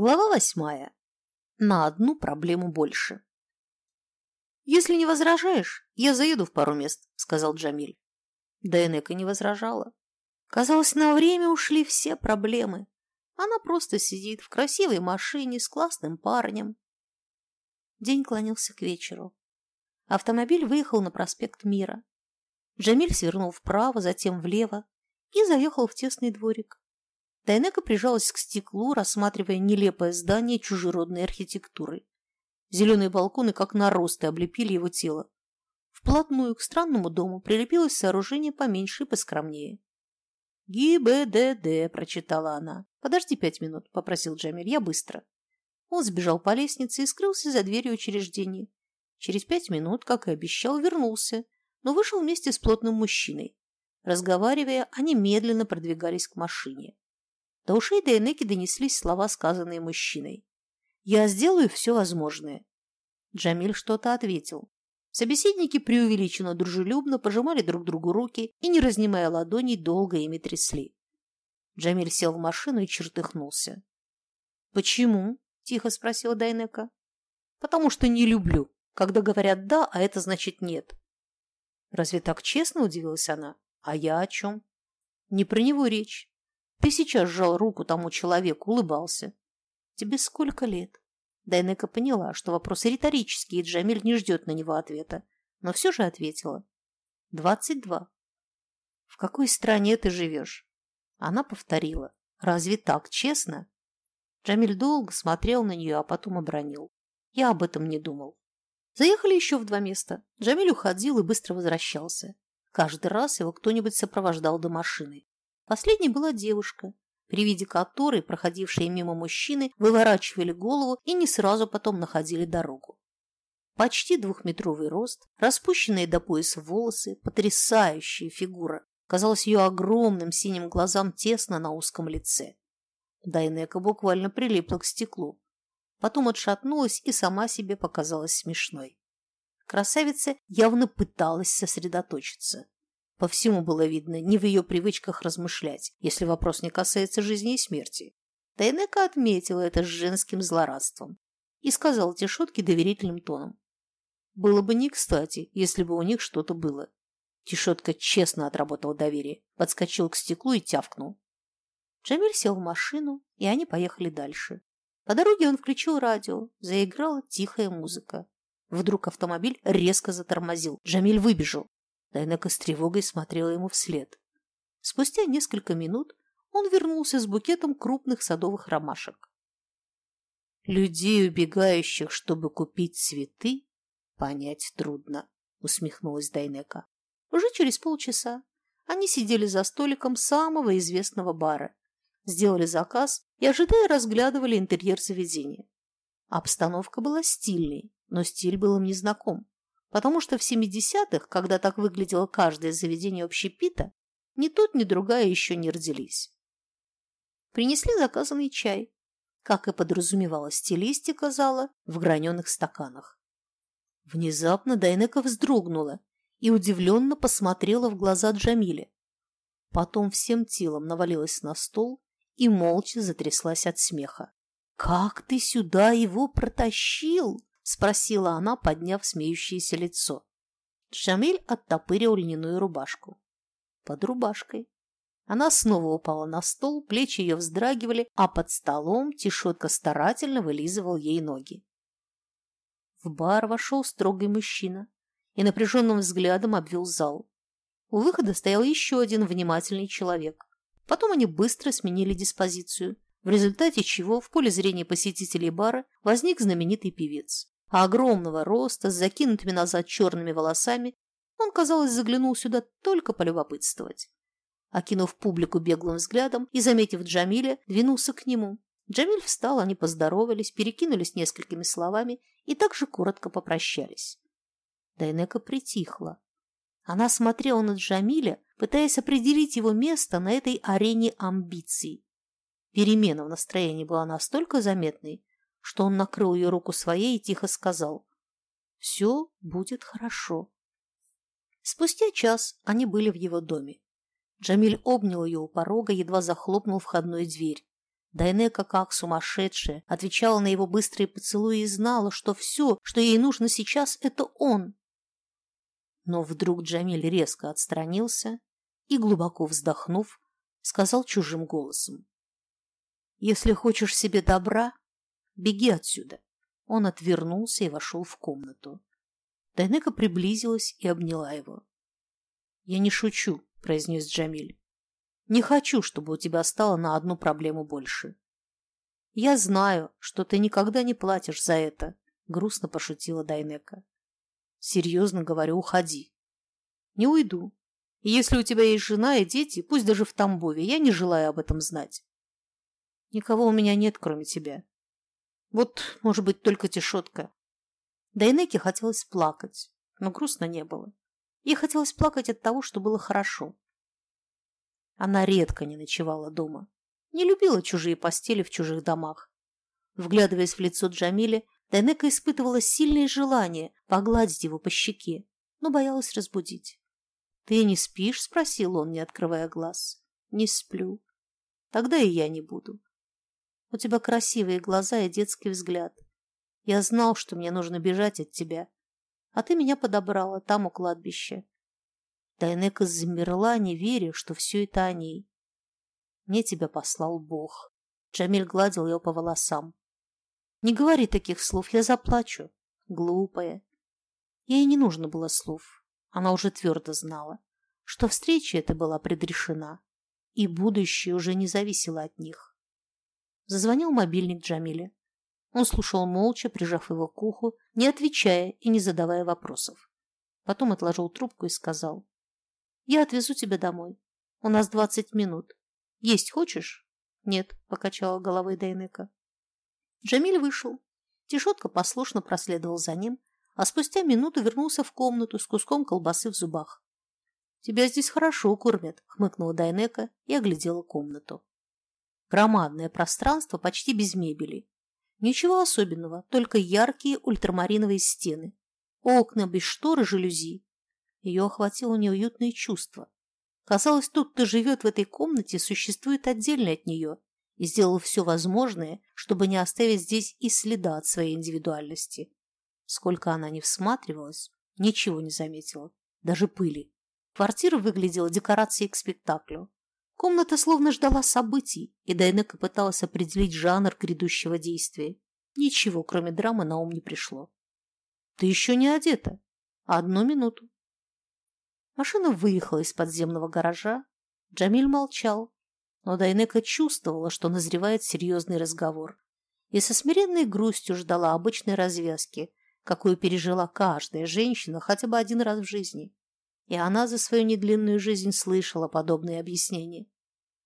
Глава восьмая. На одну проблему больше. «Если не возражаешь, я заеду в пару мест», — сказал Джамиль. Дайнека не возражала. Казалось, на время ушли все проблемы. Она просто сидит в красивой машине с классным парнем. День клонился к вечеру. Автомобиль выехал на проспект Мира. Джамиль свернул вправо, затем влево и заехал в тесный дворик. Дайнека прижалась к стеклу, рассматривая нелепое здание чужеродной архитектуры. Зеленые балконы, как наросты, облепили его тело. Вплотную к странному дому прилепилось сооружение поменьше и поскромнее. «ГИБДД», — прочитала она. «Подожди пять минут», — попросил Джамиль. «Я быстро». Он сбежал по лестнице и скрылся за дверью учреждения. Через пять минут, как и обещал, вернулся, но вышел вместе с плотным мужчиной. Разговаривая, они медленно продвигались к машине. До ушей Дейнеки донеслись слова, сказанные мужчиной. «Я сделаю все возможное». Джамиль что-то ответил. Собеседники преувеличенно дружелюбно пожимали друг другу руки и, не разнимая ладоней, долго ими трясли. Джамиль сел в машину и чертыхнулся. «Почему?» – тихо спросила Дайнека. «Потому что не люблю, когда говорят «да», а это значит «нет». «Разве так честно?» – удивилась она. «А я о чем?» «Не про него речь. Ты сейчас сжал руку тому человеку, улыбался. Тебе сколько лет? Дайнека поняла, что вопрос риторический, и Джамиль не ждет на него ответа, но все же ответила. Двадцать два. В какой стране ты живешь? Она повторила. Разве так честно? Джамиль долго смотрел на нее, а потом обронил. Я об этом не думал. Заехали еще в два места. Джамиль уходил и быстро возвращался. Каждый раз его кто-нибудь сопровождал до машины. Последней была девушка, при виде которой проходившие мимо мужчины выворачивали голову и не сразу потом находили дорогу. Почти двухметровый рост, распущенные до пояса волосы, потрясающая фигура. Казалось ее огромным синим глазам тесно на узком лице. Дайнека буквально прилипла к стеклу. Потом отшатнулась и сама себе показалась смешной. Красавица явно пыталась сосредоточиться. По всему было видно, не в ее привычках размышлять, если вопрос не касается жизни и смерти. Тайнека отметила это с женским злорадством и сказала те шутки доверительным тоном. Было бы не кстати, если бы у них что-то было. Тишотка честно отработал доверие, подскочил к стеклу и тявкнул. Джамиль сел в машину, и они поехали дальше. По дороге он включил радио, заиграла тихая музыка. Вдруг автомобиль резко затормозил. Джамиль выбежал. Дайнека с тревогой смотрела ему вслед. Спустя несколько минут он вернулся с букетом крупных садовых ромашек. «Людей, убегающих, чтобы купить цветы, понять трудно», — усмехнулась Дайнека. Уже через полчаса они сидели за столиком самого известного бара, сделали заказ и, ожидая, разглядывали интерьер заведения. Обстановка была стильной, но стиль был им незнаком потому что в 70-х, когда так выглядело каждое заведение общепита, ни тот, ни другая еще не родились. Принесли заказанный чай, как и подразумевала стилистика зала, в граненых стаканах. Внезапно Дайнека вздрогнула и удивленно посмотрела в глаза Джамиле. Потом всем телом навалилась на стол и молча затряслась от смеха. «Как ты сюда его протащил?» Спросила она, подняв смеющееся лицо. Джамиль оттопырил льняную рубашку. Под рубашкой. Она снова упала на стол, плечи ее вздрагивали, а под столом Тишотка старательно вылизывал ей ноги. В бар вошел строгий мужчина и напряженным взглядом обвел зал. У выхода стоял еще один внимательный человек. Потом они быстро сменили диспозицию, в результате чего в поле зрения посетителей бара возник знаменитый певец а огромного роста, с закинутыми назад черными волосами, он, казалось, заглянул сюда только полюбопытствовать. Окинув публику беглым взглядом и, заметив Джамиля, двинулся к нему. Джамиль встал, они поздоровались, перекинулись несколькими словами и также коротко попрощались. Дайнека притихла. Она смотрела на Джамиля, пытаясь определить его место на этой арене амбиций. Перемена в настроении была настолько заметной, что он накрыл ее руку своей и тихо сказал «Все будет хорошо». Спустя час они были в его доме. Джамиль обнял ее у порога, едва захлопнул входную дверь. Дайнека, как сумасшедшая, отвечала на его быстрые поцелуи и знала, что все, что ей нужно сейчас, это он. Но вдруг Джамиль резко отстранился и, глубоко вздохнув, сказал чужим голосом. «Если хочешь себе добра, беги отсюда». Он отвернулся и вошел в комнату. Дайнека приблизилась и обняла его. «Я не шучу», — произнес Джамиль. «Не хочу, чтобы у тебя стало на одну проблему больше». «Я знаю, что ты никогда не платишь за это», — грустно пошутила Дайнека. «Серьезно говорю, уходи». «Не уйду. И если у тебя есть жена и дети, пусть даже в Тамбове, я не желаю об этом знать». «Никого у меня нет, кроме тебя. Вот, может быть, только тишотка. Дайнеке хотелось плакать, но грустно не было. Ей хотелось плакать от того, что было хорошо. Она редко не ночевала дома, не любила чужие постели в чужих домах. Вглядываясь в лицо Джамиля, Дайнека испытывала сильное желание погладить его по щеке, но боялась разбудить. «Ты не спишь?» – спросил он, не открывая глаз. «Не сплю. Тогда и я не буду. У тебя красивые глаза и детский взгляд. Я знал, что мне нужно бежать от тебя. А ты меня подобрала там, у кладбища. Дайнека замерла, не веря, что все это о ней. Мне тебя послал Бог. Джамиль гладил ее по волосам. Не говори таких слов, я заплачу. Глупая. Ей не нужно было слов. Она уже твердо знала, что встреча эта была предрешена, и будущее уже не зависело от них. Зазвонил мобильник Джамиля. Он слушал молча, прижав его к уху, не отвечая и не задавая вопросов. Потом отложил трубку и сказал. «Я отвезу тебя домой. У нас двадцать минут. Есть хочешь?» «Нет», — покачала головой Дайнека. Джамиль вышел. Тишотка послушно проследовал за ним, а спустя минуту вернулся в комнату с куском колбасы в зубах. «Тебя здесь хорошо кормят», — хмыкнула Дайнека и оглядела комнату. Громадное пространство почти без мебели. Ничего особенного, только яркие ультрамариновые стены. Окна без шторы жалюзи. Ее охватило неуютное чувство. Казалось, тут кто живет в этой комнате, существует отдельно от нее и сделал все возможное, чтобы не оставить здесь и следа от своей индивидуальности. Сколько она не всматривалась, ничего не заметила, даже пыли. Квартира выглядела декорацией к спектаклю. Комната словно ждала событий, и Дайнека пыталась определить жанр грядущего действия. Ничего, кроме драмы, на ум не пришло. «Ты еще не одета. Одну минуту». Машина выехала из подземного гаража. Джамиль молчал, но Дайнека чувствовала, что назревает серьезный разговор, и со смиренной грустью ждала обычной развязки, какую пережила каждая женщина хотя бы один раз в жизни. И она за свою недлинную жизнь слышала подобные объяснения.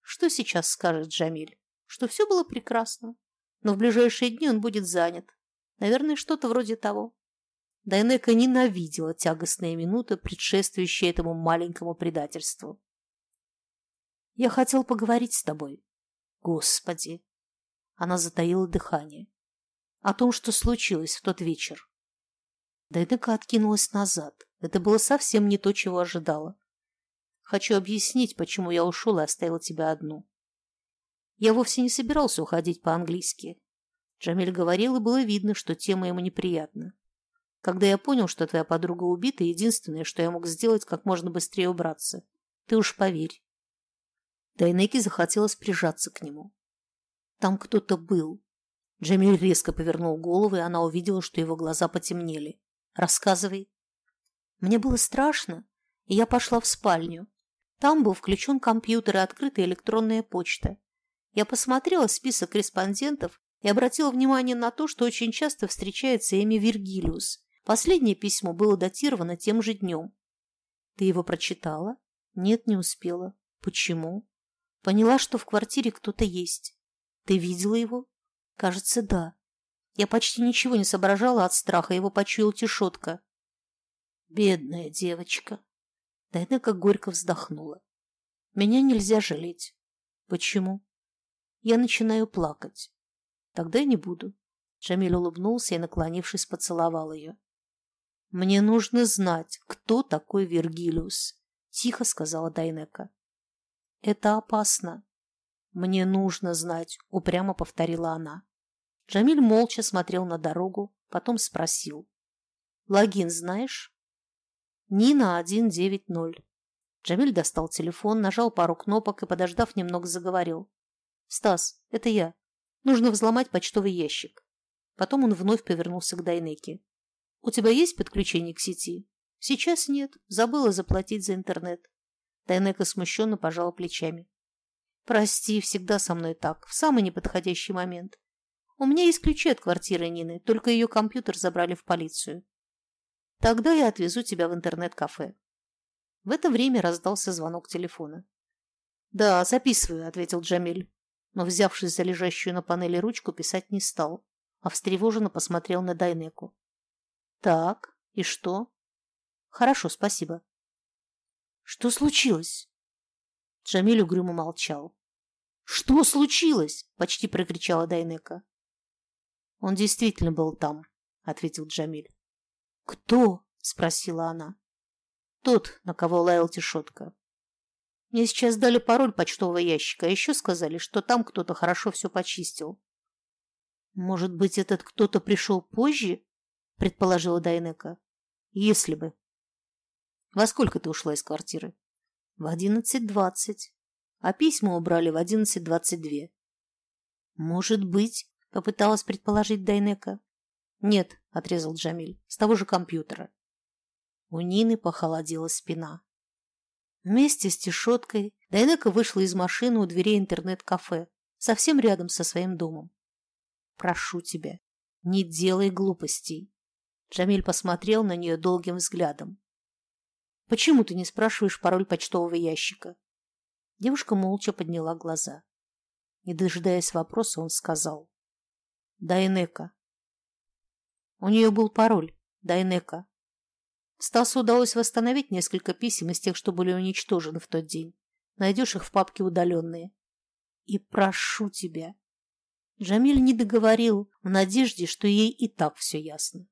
Что сейчас скажет Джамиль? Что все было прекрасно, но в ближайшие дни он будет занят. Наверное, что-то вроде того. Дайнека ненавидела тягостные минуты, предшествующие этому маленькому предательству. «Я хотел поговорить с тобой». «Господи!» Она затаила дыхание. О том, что случилось в тот вечер. Дайнека откинулась назад. Это было совсем не то, чего ожидала. Хочу объяснить, почему я ушел и оставил тебя одну. Я вовсе не собирался уходить по-английски. Джамиль говорил, и было видно, что тема ему неприятна. Когда я понял, что твоя подруга убита, единственное, что я мог сделать, как можно быстрее убраться. Ты уж поверь. Дайнеки захотелось прижаться к нему. Там кто-то был. Джамиль резко повернул голову, и она увидела, что его глаза потемнели. Рассказывай. Мне было страшно, и я пошла в спальню. Там был включен компьютер и открытая электронная почта. Я посмотрела список корреспондентов и обратила внимание на то, что очень часто встречается имя Вергилиус. Последнее письмо было датировано тем же днем. Ты его прочитала? Нет, не успела. Почему? Поняла, что в квартире кто-то есть. Ты видела его? Кажется, да. Я почти ничего не соображала от страха, его почуял Тишотка. Бедная девочка. Дайнека горько вздохнула. Меня нельзя жалеть. Почему? Я начинаю плакать. Тогда я не буду. Джамиль улыбнулся и, наклонившись, поцеловал ее. «Мне нужно знать, кто такой Вергилиус», — тихо сказала Дайнека. «Это опасно». «Мне нужно знать», — упрямо повторила она. Джамиль молча смотрел на дорогу, потом спросил. «Логин знаешь?» «Нина 190». Джамиль достал телефон, нажал пару кнопок и, подождав немного, заговорил. «Стас, это я. Нужно взломать почтовый ящик». Потом он вновь повернулся к Дайнеке. «У тебя есть подключение к сети?» «Сейчас нет. Забыла заплатить за интернет». Дайнека смущенно пожала плечами. «Прости, всегда со мной так, в самый неподходящий момент. У меня есть ключи от квартиры Нины, только ее компьютер забрали в полицию. Тогда я отвезу тебя в интернет-кафе». В это время раздался звонок телефона. «Да, записываю», — ответил Джамиль, но, взявшись за лежащую на панели ручку, писать не стал, а встревоженно посмотрел на Дайнеку. «Так, и что?» «Хорошо, спасибо». «Что случилось?» Джамиль угрюмо молчал. «Что случилось?» – почти прокричала Дайнека. «Он действительно был там», – ответил Джамиль. «Кто?» – спросила она. «Тот, на кого лаял Тишотка. Мне сейчас дали пароль почтового ящика, а еще сказали, что там кто-то хорошо все почистил». «Может быть, этот кто-то пришел позже?» – предположила Дайнека. «Если бы». «Во сколько ты ушла из квартиры?» «В одиннадцать двадцать» а письма убрали в 11.22. «Может быть», — попыталась предположить Дайнека. «Нет», — отрезал Джамиль, — «с того же компьютера». У Нины похолодела спина. Вместе с Тишоткой Дайнека вышла из машины у дверей интернет-кафе, совсем рядом со своим домом. «Прошу тебя, не делай глупостей». Джамиль посмотрел на нее долгим взглядом. «Почему ты не спрашиваешь пароль почтового ящика?» Девушка молча подняла глаза. Не дожидаясь вопроса, он сказал. «Дайнека». У нее был пароль «Дайнека». Стасу удалось восстановить несколько писем из тех, что были уничтожены в тот день. Найдешь их в папке удаленные. И прошу тебя. Джамиль не договорил в надежде, что ей и так все ясно.